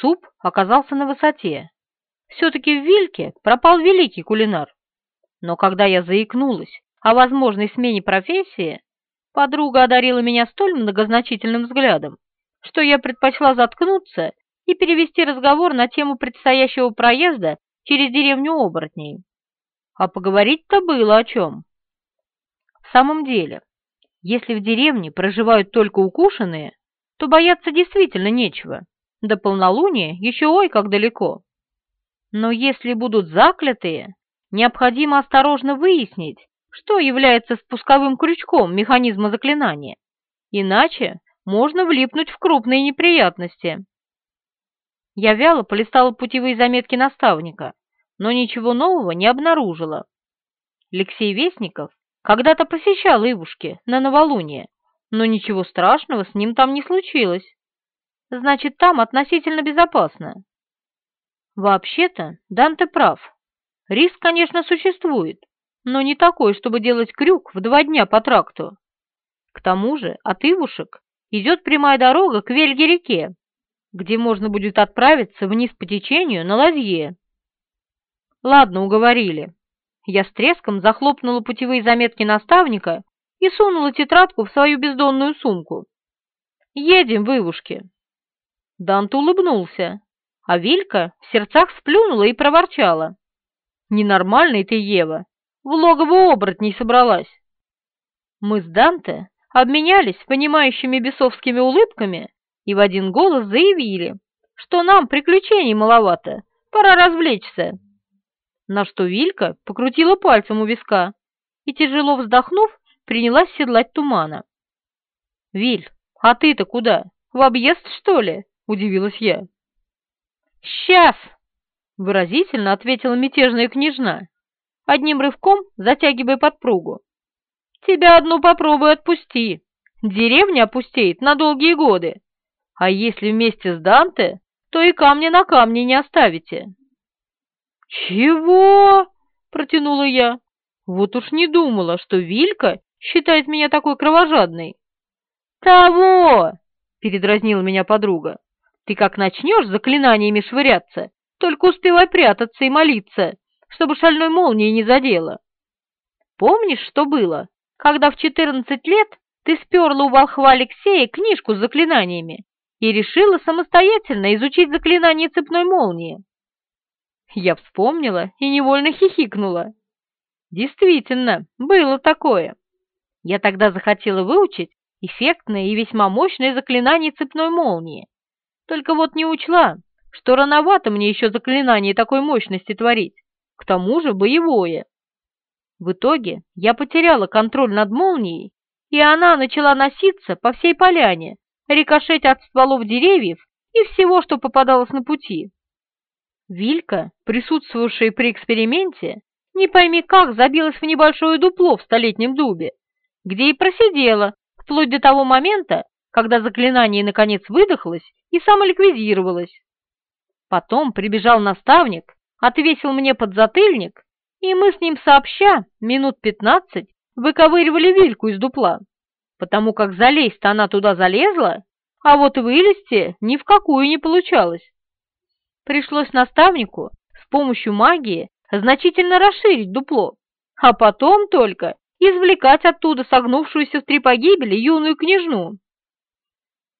Суп оказался на высоте. Все-таки в Вильке пропал великий кулинар. Но когда я заикнулась о возможной смене профессии, подруга одарила меня столь многозначительным взглядом, что я предпочла заткнуться и перевести разговор на тему предстоящего проезда через деревню оборотней. А поговорить-то было о чем. В самом деле, если в деревне проживают только укушенные, то бояться действительно нечего. До полнолуния еще ой как далеко. Но если будут заклятые, необходимо осторожно выяснить, что является спусковым крючком механизма заклинания. Иначе можно влипнуть в крупные неприятности. Я вяло полистала путевые заметки наставника, но ничего нового не обнаружила. Алексей Вестников когда-то посещал Ивушки на новолуние, но ничего страшного с ним там не случилось. Значит, там относительно безопасно. Вообще-то, Данте прав. Риск, конечно, существует, но не такой, чтобы делать крюк в два дня по тракту. К тому же от Ивушек идет прямая дорога к Вельге-реке, где можно будет отправиться вниз по течению на ладье. Ладно, уговорили. Я с треском захлопнула путевые заметки наставника и сунула тетрадку в свою бездонную сумку. Едем, вывушки. Дант улыбнулся, а Вилька в сердцах сплюнула и проворчала. «Ненормальный ты, Ева, в логово оборотней собралась». Мы с Данте обменялись понимающими бесовскими улыбками и в один голос заявили, что нам приключений маловато, пора развлечься. На что Вилька покрутила пальцем у виска и, тяжело вздохнув, принялась седлать тумана. «Виль, а ты-то куда? В объезд, что ли?» — удивилась я. «Сейчас!» — выразительно ответила мятежная княжна, одним рывком затягивая подпругу. «Тебя одну попробуй отпусти. Деревня опустеет на долгие годы. А если вместе с Данте, то и камня на камне не оставите». «Чего?» — протянула я. «Вот уж не думала, что Вилька считает меня такой кровожадной». «Того!» — передразнила меня подруга. Ты как начнешь заклинаниями швыряться, только успевай прятаться и молиться, чтобы шальной молнией не задело. Помнишь, что было, когда в четырнадцать лет ты сперла у волхва Алексея книжку с заклинаниями и решила самостоятельно изучить заклинание цепной молнии? Я вспомнила и невольно хихикнула. Действительно, было такое. Я тогда захотела выучить эффектное и весьма мощное заклинание цепной молнии, только вот не учла, что рановато мне еще заклинание такой мощности творить, к тому же боевое. В итоге я потеряла контроль над молнией, и она начала носиться по всей поляне, рикошеть от стволов деревьев и всего, что попадалось на пути. Вилька, присутствовавшая при эксперименте, не пойми как забилась в небольшое дупло в столетнем дубе, где и просидела вплоть до того момента, когда заклинание наконец выдохлось и самоликвидировалось. Потом прибежал наставник, отвесил мне подзатыльник, и мы с ним сообща минут пятнадцать выковыривали вильку из дупла, потому как залезть-то она туда залезла, а вот вылезти ни в какую не получалось. Пришлось наставнику с помощью магии значительно расширить дупло, а потом только извлекать оттуда согнувшуюся в три погибели юную княжну.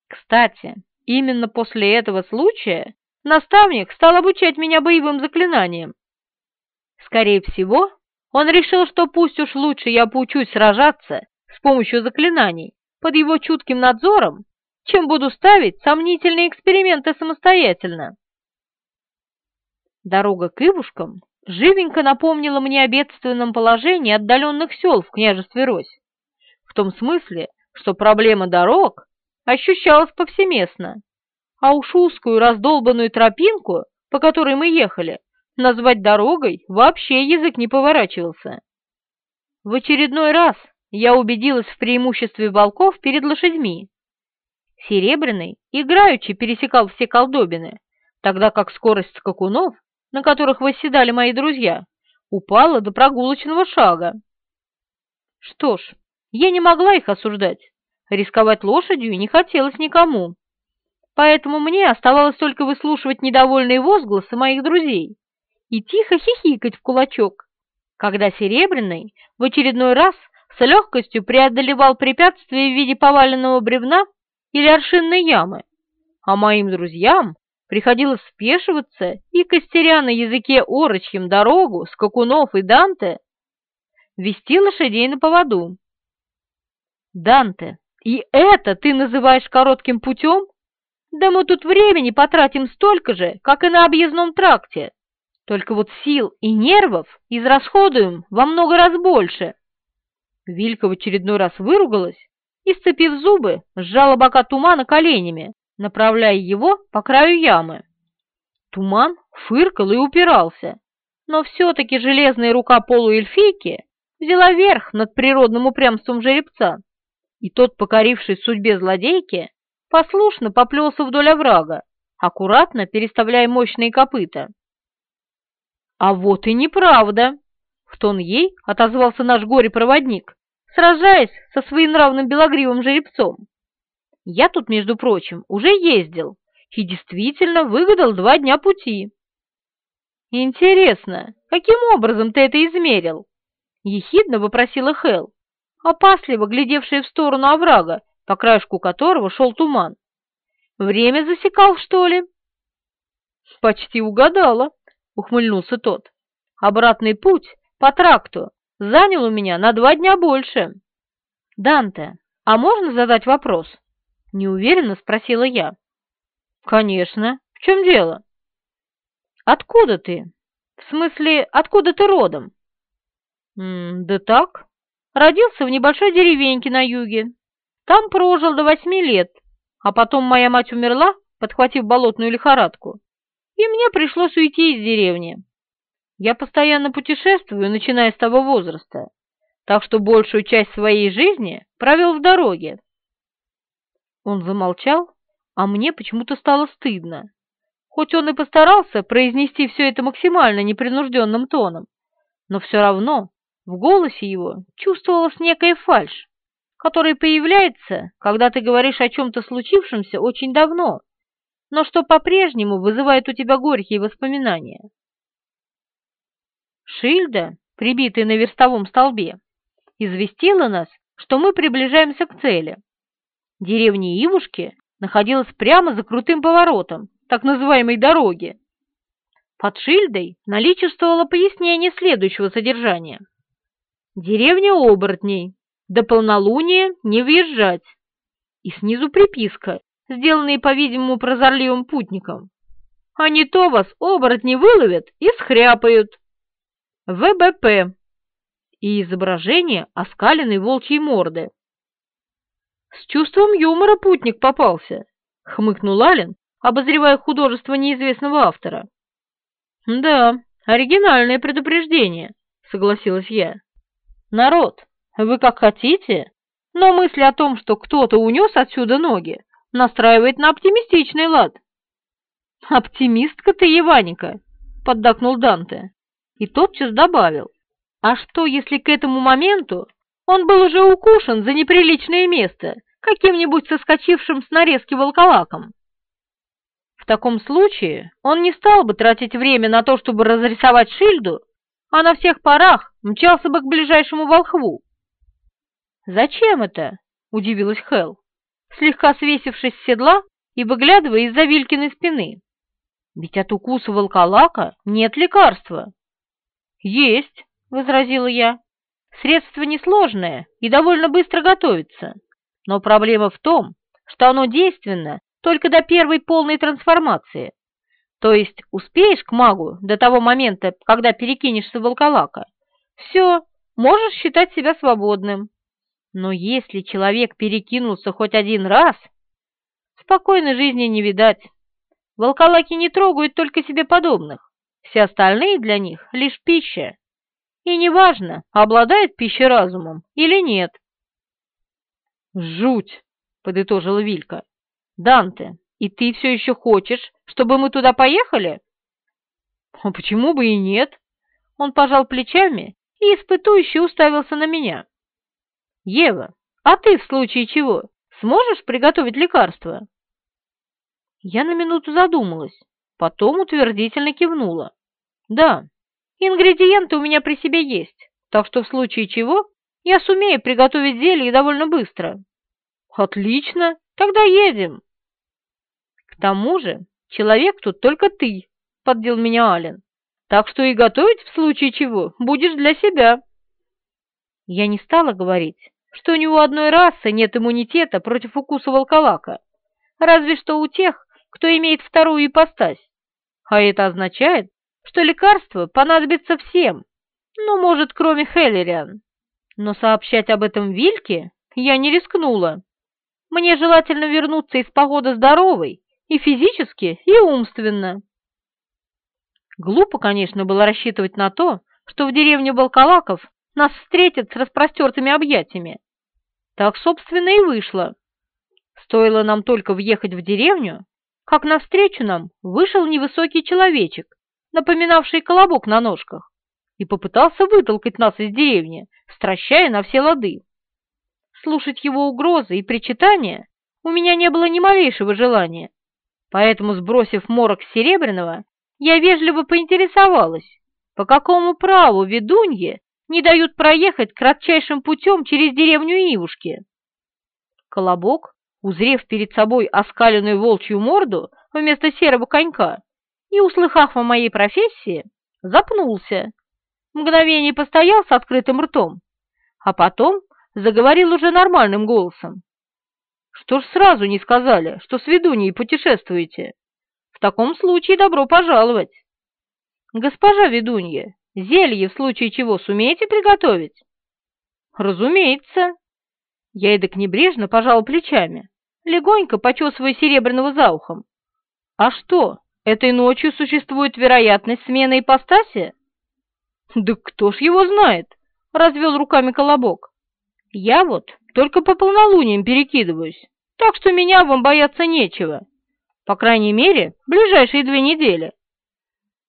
Кстати, именно после этого случая наставник стал обучать меня боевым заклинаниям. Скорее всего, он решил, что пусть уж лучше я поучусь сражаться с помощью заклинаний под его чутким надзором, чем буду ставить сомнительные эксперименты самостоятельно. Дорога к Ивушкам живенько напомнила мне о бедственном положении отдаленных сел в княжестве Рось, в том смысле, что проблема дорог ощущалось повсеместно, а уж узкую раздолбанную тропинку, по которой мы ехали, назвать дорогой вообще язык не поворачивался. В очередной раз я убедилась в преимуществе волков перед лошадьми. Серебряный играючи пересекал все колдобины, тогда как скорость скакунов, на которых восседали мои друзья, упала до прогулочного шага. Что ж, я не могла их осуждать. Рисковать лошадью не хотелось никому. поэтому мне оставалось только выслушивать недовольные возгласы моих друзей и тихо хихикать в кулачок, когда Серебряный в очередной раз с легкостью преодолевал препятствия в виде поваленного бревна или аршинной ямы, а моим друзьям приходилось спешиваться и, костеря на языке орочьим дорогу, скакунов и Данте, вести лошадей на поводу. «Данте, и это ты называешь коротким путем? Да мы тут времени потратим столько же, как и на объездном тракте. Только вот сил и нервов израсходуем во много раз больше». Вилька в очередной раз выругалась и, сцепив зубы, сжала бока тумана коленями, направляя его по краю ямы. Туман фыркал и упирался, но все-таки железная рука полуэльфийки взяла верх над природным упрямством жеребца, и тот, покоривший судьбе злодейки, послушно поплелся вдоль оврага, аккуратно переставляя мощные копыта. «А вот и неправда!» — в тон ей отозвался наш горе-проводник, сражаясь со своенравным белогривым жеребцом. Я тут, между прочим, уже ездил и действительно выгадал два дня пути. Интересно, каким образом ты это измерил? Ехидно вопросила Хел, опасливо глядевшая в сторону оврага, по краешку которого шел туман. Время засекал, что ли? Почти угадала, ухмыльнулся тот. Обратный путь по тракту занял у меня на два дня больше. Данте, а можно задать вопрос? Неуверенно спросила я. Конечно. В чем дело? Откуда ты? В смысле, откуда ты родом? -м, да так. Родился в небольшой деревеньке на юге. Там прожил до восьми лет, а потом моя мать умерла, подхватив болотную лихорадку, и мне пришлось уйти из деревни. Я постоянно путешествую, начиная с того возраста, так что большую часть своей жизни провел в дороге. Он замолчал, а мне почему-то стало стыдно. Хоть он и постарался произнести все это максимально непринужденным тоном, но все равно в голосе его чувствовалась некая фальшь, которая появляется, когда ты говоришь о чем-то случившемся очень давно, но что по-прежнему вызывает у тебя горькие воспоминания. Шильда, прибитая на верстовом столбе, известила нас, что мы приближаемся к цели. Деревня Ивушки находилась прямо за крутым поворотом так называемой дороги. Под Шильдой наличествовало пояснение следующего содержания. Деревня оборотней, до полнолуния не въезжать. И снизу приписка, сделанная, по-видимому, прозорливым путником. А не то вас оборотни выловят и схряпают. ВБП. И изображение оскаленной волчьей морды. С чувством юмора путник попался, хмыкнул Ален, обозревая художество неизвестного автора. Да, оригинальное предупреждение, согласилась я. Народ, вы как хотите, но мысль о том, что кто-то унес отсюда ноги, настраивает на оптимистичный лад. «Оптимистка ты, Еваника!» — поддакнул Данте. И тотчас добавил. «А что, если к этому моменту он был уже укушен за неприличное место каким-нибудь соскочившим с нарезки волколаком. В таком случае он не стал бы тратить время на то, чтобы разрисовать шильду, а на всех парах мчался бы к ближайшему волхву. «Зачем это?» — удивилась Хел, слегка свесившись с седла и выглядывая из-за Вилькиной спины. «Ведь от укуса волколака нет лекарства». «Есть», — возразила я. «Средство несложное и довольно быстро готовится. Но проблема в том, что оно действенно только до первой полной трансформации. То есть успеешь к магу до того момента, когда перекинешься в волколака, все, можешь считать себя свободным. Но если человек перекинулся хоть один раз, спокойной жизни не видать. Волколаки не трогают только себе подобных, все остальные для них лишь пища. И неважно, обладает пищей разумом или нет. «Жуть!» — подытожила Вилька. «Данте, и ты все еще хочешь, чтобы мы туда поехали?» «А почему бы и нет?» Он пожал плечами и испытующе уставился на меня. «Ева, а ты в случае чего сможешь приготовить лекарство?» Я на минуту задумалась, потом утвердительно кивнула. Да, ингредиенты у меня при себе есть, так что в случае чего я сумею приготовить зелье довольно быстро. Отлично, тогда едем. К тому же человек тут только ты, поддел меня Ален. Так что и готовить в случае чего будешь для себя. Я не стала говорить, что ни у одной расы нет иммунитета против укуса волколака, разве что у тех, кто имеет вторую ипостась. А это означает, что лекарство понадобится всем, ну, может, кроме Хеллериан. Но сообщать об этом Вильке я не рискнула. Мне желательно вернуться из погоды здоровой и физически, и умственно. Глупо, конечно, было рассчитывать на то, что в деревне Балкалаков нас встретят с распростертыми объятиями. Так, собственно, и вышло. Стоило нам только въехать в деревню, как навстречу нам вышел невысокий человечек, напоминавший колобок на ножках, и попытался вытолкать нас из деревни, стращая на все лады. Слушать его угрозы и причитания у меня не было ни малейшего желания, поэтому, сбросив морок Серебряного, я вежливо поинтересовалась, по какому праву ведунье не дают проехать кратчайшим путем через деревню Ивушки. Колобок, узрев перед собой оскаленную волчью морду вместо серого конька и услыхав о моей профессии, запнулся. Мгновение постоял с открытым ртом, а потом заговорил уже нормальным голосом. «Что ж сразу не сказали, что с ведуньей путешествуете? В таком случае добро пожаловать!» «Госпожа ведунья, зелье в случае чего сумеете приготовить?» «Разумеется!» Я эдак небрежно пожал плечами, легонько почесывая серебряного за ухом. «А что, этой ночью существует вероятность смены ипостаси?» «Да кто ж его знает?» — развел руками колобок. Я вот только по полнолуниям перекидываюсь, так что меня вам бояться нечего. По крайней мере, ближайшие две недели.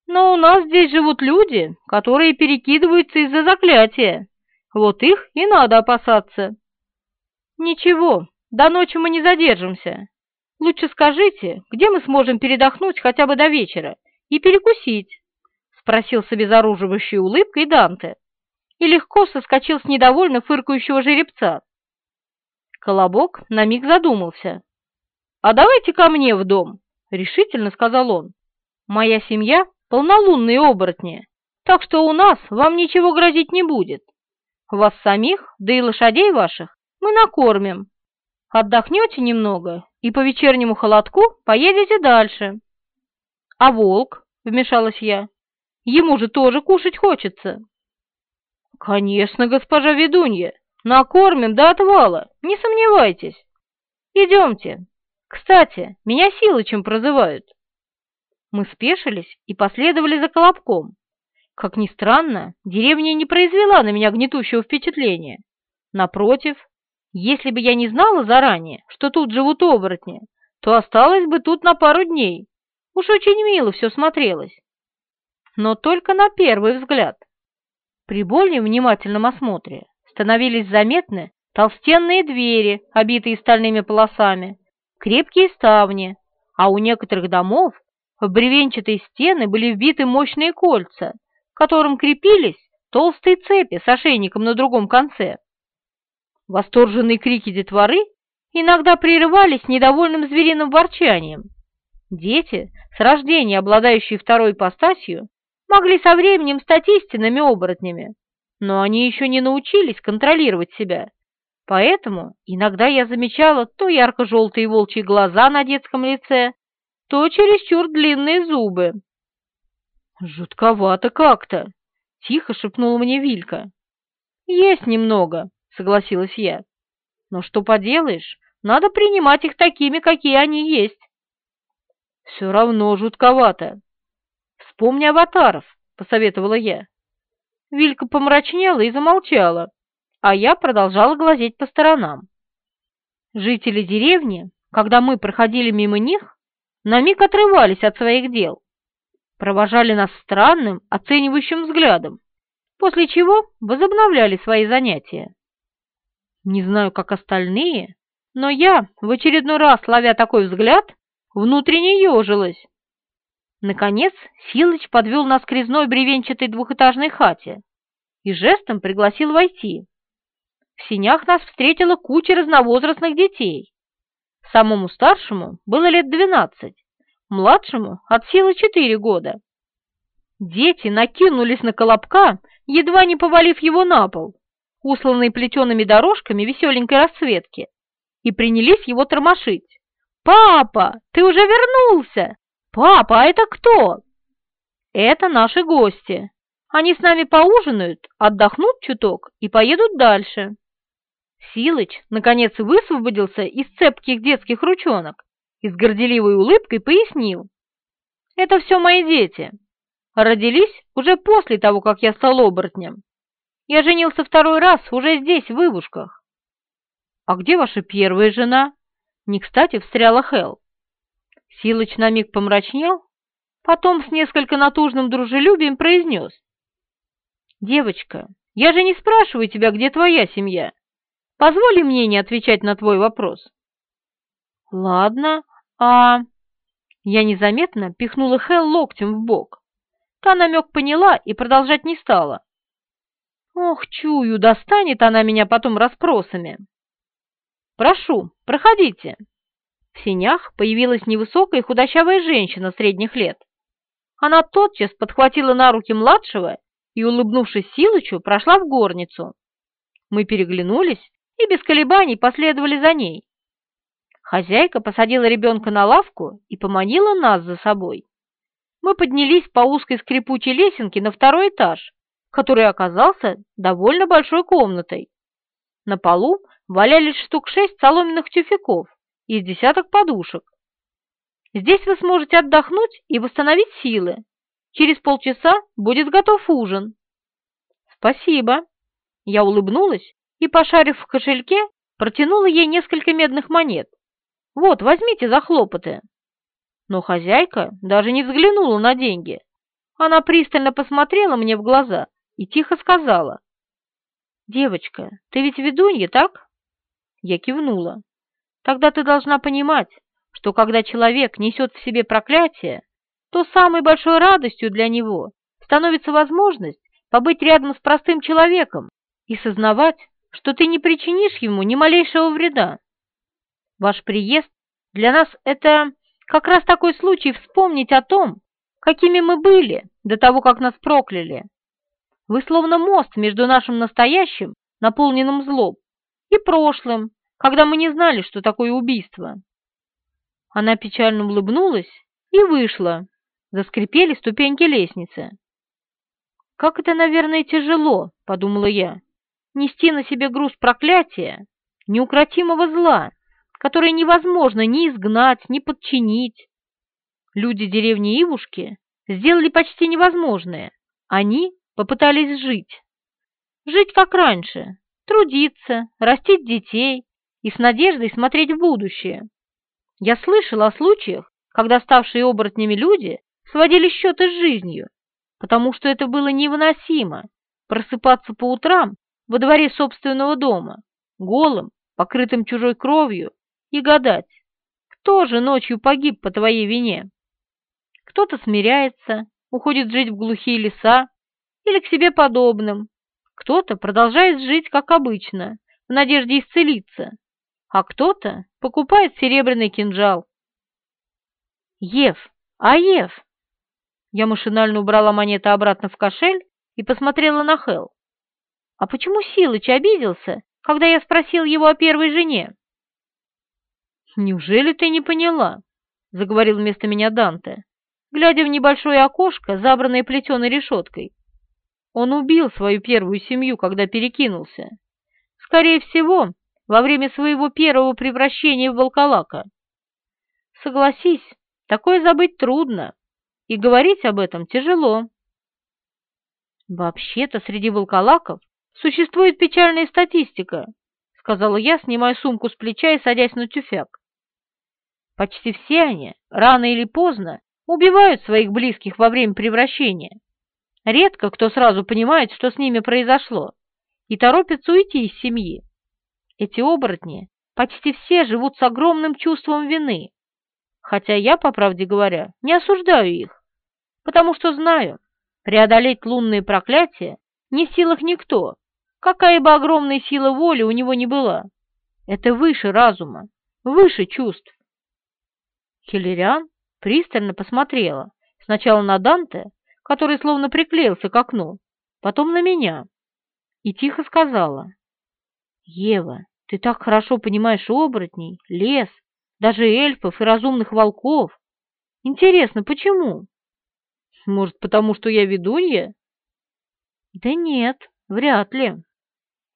Но у нас здесь живут люди, которые перекидываются из-за заклятия. Вот их и надо опасаться. Ничего, до ночи мы не задержимся. Лучше скажите, где мы сможем передохнуть хотя бы до вечера и перекусить? Спросил с обезоруживающей улыбкой Данте и легко соскочил с недовольно фыркающего жеребца. Колобок на миг задумался. «А давайте ко мне в дом», — решительно сказал он. «Моя семья — полнолунные оборотни, так что у нас вам ничего грозить не будет. Вас самих, да и лошадей ваших, мы накормим. Отдохнете немного и по вечернему холодку поедете дальше». «А волк?» — вмешалась я. «Ему же тоже кушать хочется». «Конечно, госпожа ведунья, накормим до отвала, не сомневайтесь. Идемте. Кстати, меня Силычем прозывают». Мы спешились и последовали за Колобком. Как ни странно, деревня не произвела на меня гнетущего впечатления. Напротив, если бы я не знала заранее, что тут живут оборотни, то осталось бы тут на пару дней. Уж очень мило все смотрелось. Но только на первый взгляд. При более внимательном осмотре становились заметны толстенные двери, обитые стальными полосами, крепкие ставни, а у некоторых домов в бревенчатые стены были вбиты мощные кольца, к которым крепились толстые цепи с ошейником на другом конце. Восторженные крики детворы иногда прерывались недовольным звериным ворчанием. Дети, с рождения обладающие второй ипостасью, могли со временем стать истинными оборотнями, но они еще не научились контролировать себя. Поэтому иногда я замечала то ярко-желтые волчьи глаза на детском лице, то чересчур длинные зубы. «Жутковато как-то», — тихо шепнула мне Вилька. «Есть немного», — согласилась я. «Но что поделаешь, надо принимать их такими, какие они есть». «Все равно жутковато», «Вспомни аватаров», — посоветовала я. Вилька помрачнела и замолчала, а я продолжала глазеть по сторонам. Жители деревни, когда мы проходили мимо них, на миг отрывались от своих дел, провожали нас странным, оценивающим взглядом, после чего возобновляли свои занятия. Не знаю, как остальные, но я, в очередной раз ловя такой взгляд, внутренне ежилась. Наконец Силыч подвел нас к резной бревенчатой двухэтажной хате и жестом пригласил войти. В синях нас встретила куча разновозрастных детей. Самому старшему было лет двенадцать, младшему от силы четыре года. Дети накинулись на Колобка, едва не повалив его на пол, усланный плетеными дорожками веселенькой расцветки, и принялись его тормошить. «Папа, ты уже вернулся! Папа, а это кто?» «Это наши гости. Они с нами поужинают, отдохнут чуток и поедут дальше». Силыч, наконец, высвободился из цепких детских ручонок и с горделивой улыбкой пояснил. «Это все мои дети. Родились уже после того, как я стал оборотнем. Я женился второй раз уже здесь, в Ивушках». «А где ваша первая жена?» Не кстати встряла Хел. Силыч на миг помрачнел, потом с несколько натужным дружелюбием произнес. «Девочка, я же не спрашиваю тебя, где твоя семья. Позволь мне не отвечать на твой вопрос». «Ладно, а...» Я незаметно пихнула Хел локтем в бок. Та намек поняла и продолжать не стала. Ох, чую, достанет она меня потом расспросами. «Прошу, проходите». В синях появилась невысокая худощавая женщина средних лет. Она тотчас подхватила на руки младшего и, улыбнувшись Силычу, прошла в горницу. Мы переглянулись и без колебаний последовали за ней. Хозяйка посадила ребенка на лавку и поманила нас за собой. Мы поднялись по узкой скрипучей лесенке на второй этаж, который оказался довольно большой комнатой. На полу валялись штук шесть соломенных тюфяков и десяток подушек. Здесь вы сможете отдохнуть и восстановить силы. Через полчаса будет готов ужин. Спасибо. Я улыбнулась и, пошарив в кошельке, протянула ей несколько медных монет. Вот, возьмите за хлопоты. Но хозяйка даже не взглянула на деньги. Она пристально посмотрела мне в глаза и тихо сказала. «Девочка, ты ведь ведунья, так?» Я кивнула. «Тогда ты должна понимать, что когда человек несет в себе проклятие, то самой большой радостью для него становится возможность побыть рядом с простым человеком и сознавать, что ты не причинишь ему ни малейшего вреда. Ваш приезд для нас — это как раз такой случай вспомнить о том, какими мы были до того, как нас прокляли. Вы словно мост между нашим настоящим, наполненным злом, и прошлым, когда мы не знали, что такое убийство. Она печально улыбнулась и вышла. Заскрипели ступеньки лестницы. «Как это, наверное, тяжело», — подумала я, — «нести на себе груз проклятия, неукротимого зла, которое невозможно ни изгнать, ни подчинить. Люди деревни Ивушки сделали почти невозможное. Они попытались жить. Жить как раньше, трудиться, растить детей и с надеждой смотреть в будущее. Я слышала о случаях, когда ставшие оборотнями люди сводили счеты с жизнью, потому что это было невыносимо просыпаться по утрам во дворе собственного дома, голым, покрытым чужой кровью, и гадать, кто же ночью погиб по твоей вине. Кто-то смиряется, уходит жить в глухие леса или к себе подобным, кто-то продолжает жить, как обычно, в надежде исцелиться, а кто-то покупает серебряный кинжал. «Ев! А Ев!» Я машинально убрала монеты обратно в кошель и посмотрела на Хел. «А почему Силыч обиделся, когда я спросил его о первой жене?» «Неужели ты не поняла?» — заговорил вместо меня Данте, глядя в небольшое окошко, забранное плетеной решеткой. Он убил свою первую семью, когда перекинулся. Скорее всего, во время своего первого превращения в волколака. Согласись, такое забыть трудно, и говорить об этом тяжело. Вообще-то среди волколаков существует печальная статистика, сказала я, снимая сумку с плеча и садясь на тюфяк. Почти все они, рано или поздно, убивают своих близких во время превращения. Редко кто сразу понимает, что с ними произошло, и торопится уйти из семьи. Эти оборотни почти все живут с огромным чувством вины, Хотя я, по правде говоря, не осуждаю их, потому что знаю, преодолеть лунные проклятия не в силах никто, какая бы огромная сила воли у него ни была. Это выше разума, выше чувств. Хиллериан пристально посмотрела сначала на Данте, который словно приклеился к окну, потом на меня, и тихо сказала, «Ева, ты так хорошо понимаешь оборотней, лес, даже эльфов и разумных волков. Интересно, почему?» «Может, потому что я ведунья?» «Да нет, вряд ли.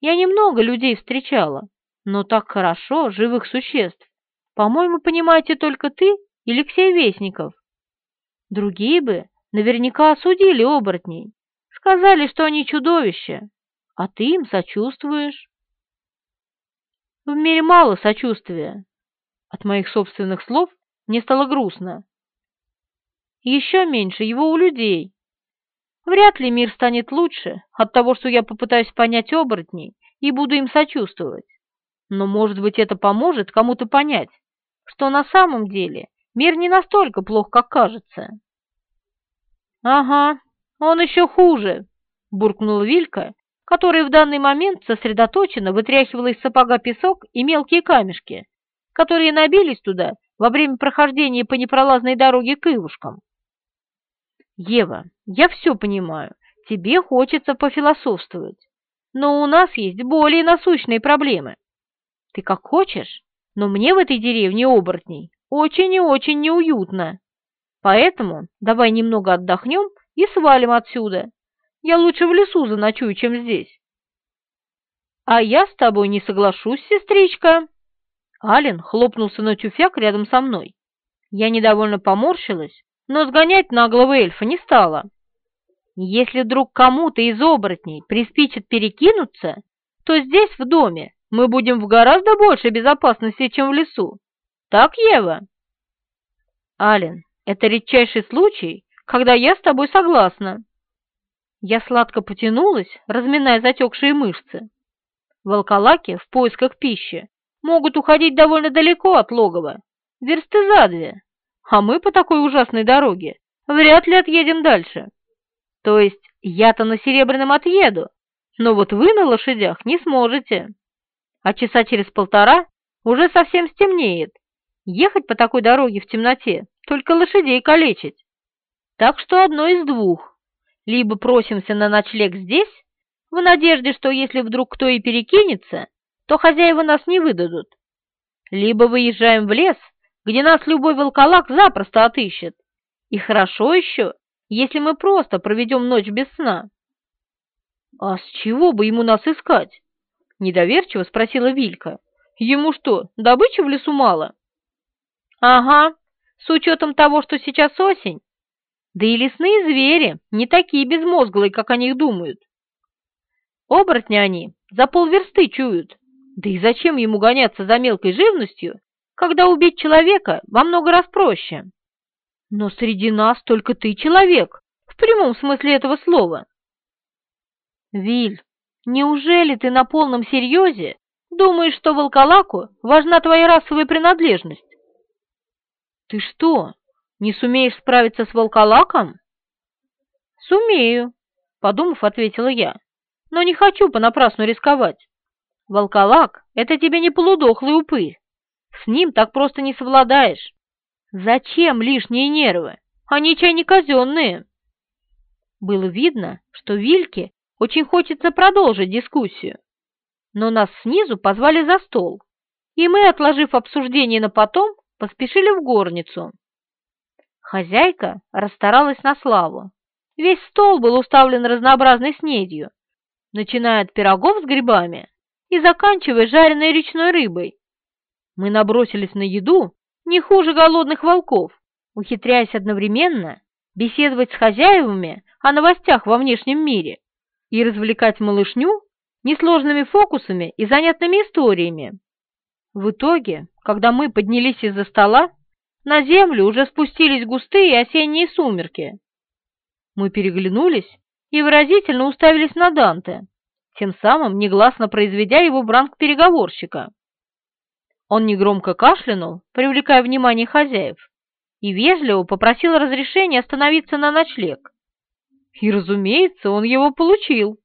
Я немного людей встречала, но так хорошо живых существ. По-моему, понимаете только ты Алексей Вестников. Другие бы наверняка осудили оборотней, сказали, что они чудовища, а ты им сочувствуешь. В мире мало сочувствия. От моих собственных слов мне стало грустно. Еще меньше его у людей. Вряд ли мир станет лучше от того, что я попытаюсь понять оборотней и буду им сочувствовать. Но, может быть, это поможет кому-то понять, что на самом деле мир не настолько плох, как кажется. «Ага, он еще хуже», — буркнула Вилька, которая в данный момент сосредоточенно вытряхивала из сапога песок и мелкие камешки, которые набились туда во время прохождения по непролазной дороге к Ивушкам. «Ева, я все понимаю, тебе хочется пофилософствовать, но у нас есть более насущные проблемы. Ты как хочешь, но мне в этой деревне оборотней очень и очень неуютно. Поэтому давай немного отдохнем и свалим отсюда. Я лучше в лесу заночую, чем здесь. А я с тобой не соглашусь, сестричка. Ален хлопнулся на тюфяк рядом со мной. Я недовольно поморщилась, но сгонять наглого эльфа не стала. Если вдруг кому-то из оборотней приспичит перекинуться, то здесь, в доме, мы будем в гораздо большей безопасности, чем в лесу. Так, Ева? Ален, это редчайший случай, когда я с тобой согласна. Я сладко потянулась, разминая затекшие мышцы. Волколаки в поисках пищи могут уходить довольно далеко от логова, версты за две, а мы по такой ужасной дороге вряд ли отъедем дальше. То есть я-то на Серебряном отъеду, но вот вы на лошадях не сможете а часа через полтора уже совсем стемнеет. Ехать по такой дороге в темноте, только лошадей калечить. Так что одно из двух. Либо просимся на ночлег здесь, в надежде, что если вдруг кто и перекинется, то хозяева нас не выдадут. Либо выезжаем в лес, где нас любой волколак запросто отыщет. И хорошо еще, если мы просто проведем ночь без сна. А с чего бы ему нас искать? Недоверчиво спросила Вилька. Ему что, добычи в лесу мало? Ага, с учетом того, что сейчас осень. Да и лесные звери не такие безмозглые, как о них думают. Оборотни они за полверсты чуют. Да и зачем ему гоняться за мелкой живностью, когда убить человека во много раз проще? Но среди нас только ты человек, в прямом смысле этого слова. Виль, Неужели ты на полном серьезе думаешь, что волколаку важна твоя расовая принадлежность? Ты что, не сумеешь справиться с волколаком? Сумею, подумав, ответила я, но не хочу понапрасну рисковать. Волколак — это тебе не полудохлый упырь. С ним так просто не совладаешь. Зачем лишние нервы? Они чай не казенные. Было видно, что Вильке очень хочется продолжить дискуссию. Но нас снизу позвали за стол, и мы, отложив обсуждение на потом, поспешили в горницу. Хозяйка расстаралась на славу. Весь стол был уставлен разнообразной снедью, начиная от пирогов с грибами и заканчивая жареной речной рыбой. Мы набросились на еду не хуже голодных волков, ухитряясь одновременно беседовать с хозяевами о новостях во внешнем мире и развлекать малышню несложными фокусами и занятными историями. В итоге, когда мы поднялись из-за стола, на землю уже спустились густые осенние сумерки. Мы переглянулись и выразительно уставились на Данте, тем самым негласно произведя его в ранг переговорщика. Он негромко кашлянул, привлекая внимание хозяев, и вежливо попросил разрешения остановиться на ночлег. И, разумеется, он его получил.